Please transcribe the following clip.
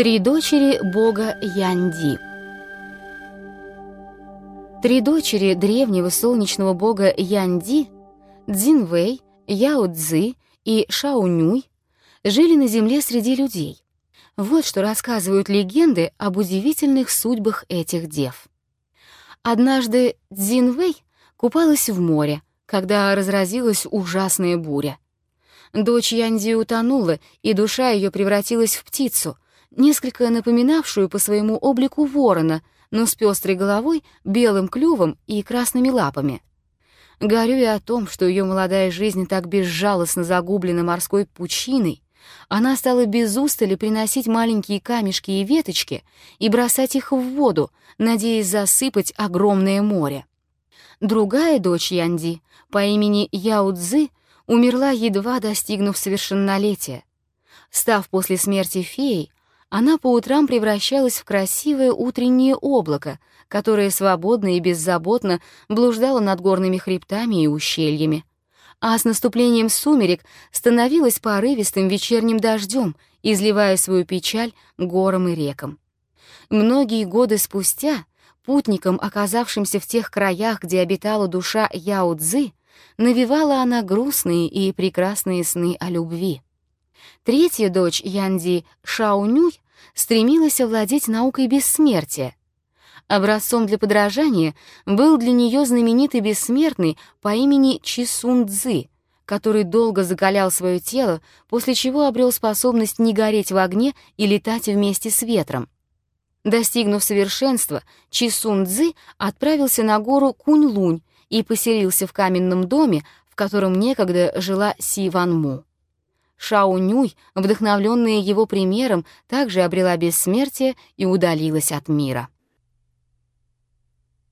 Три дочери бога Янди. Три дочери древнего солнечного бога Янди, Цзинвэй, Яо Цзы и Шаонюй, жили на земле среди людей. Вот что рассказывают легенды об удивительных судьбах этих дев. Однажды Цзинвэй купалась в море, когда разразилась ужасная буря. Дочь Янди утонула, и душа ее превратилась в птицу, несколько напоминавшую по своему облику ворона, но с пестрой головой, белым клювом и красными лапами. Горюя о том, что ее молодая жизнь так безжалостно загублена морской пучиной, она стала без устали приносить маленькие камешки и веточки и бросать их в воду, надеясь засыпать огромное море. Другая дочь Янди по имени Яо умерла, едва достигнув совершеннолетия. Став после смерти феей, она по утрам превращалась в красивое утреннее облако, которое свободно и беззаботно блуждало над горными хребтами и ущельями. А с наступлением сумерек становилась порывистым вечерним дождем, изливая свою печаль горам и рекам. Многие годы спустя путникам, оказавшимся в тех краях, где обитала душа Яо Цзы, навевала она грустные и прекрасные сны о любви. Третья дочь Янди, Шаонюй, стремилась овладеть наукой бессмертия. Образцом для подражания был для нее знаменитый бессмертный по имени Чисун Цзы, который долго закалял свое тело, после чего обрел способность не гореть в огне и летать вместе с ветром. Достигнув совершенства, Чисун Цзы отправился на гору Кунь-Лунь и поселился в каменном доме, в котором некогда жила Си Ван Му. Шао Нюй, вдохновленная его примером, также обрела бессмертие и удалилась от мира.